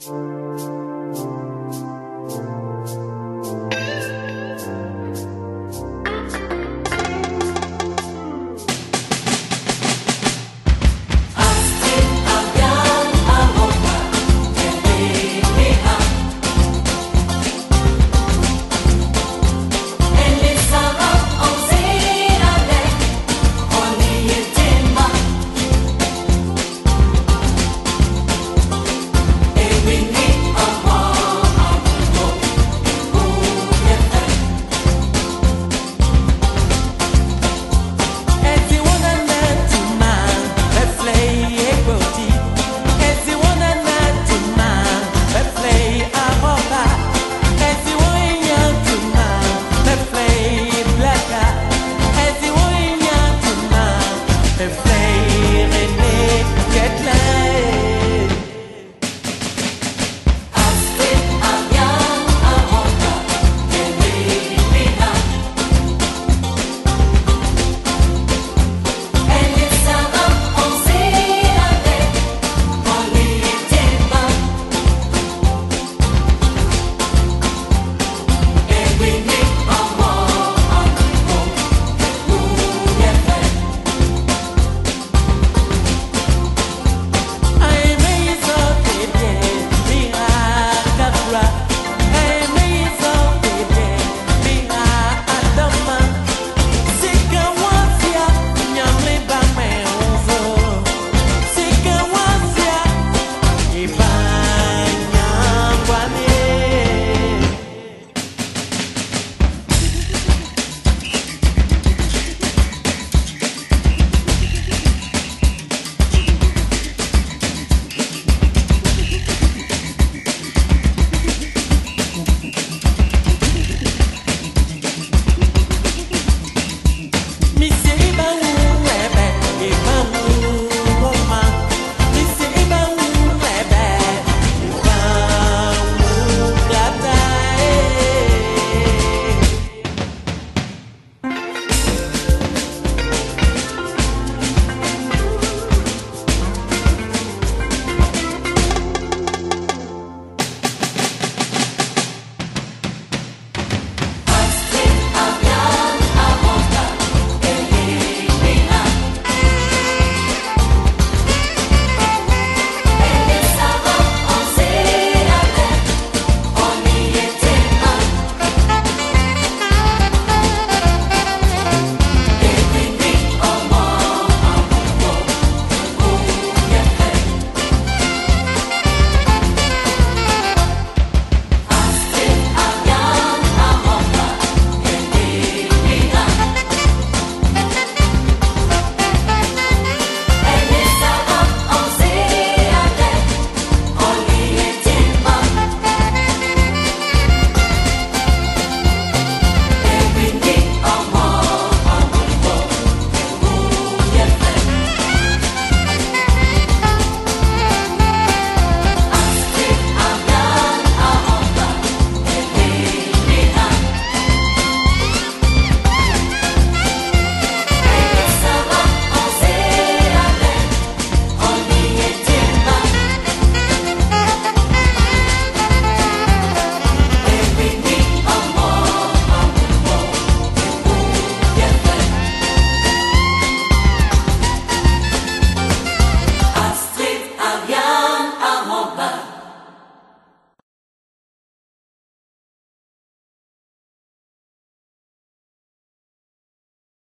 you If.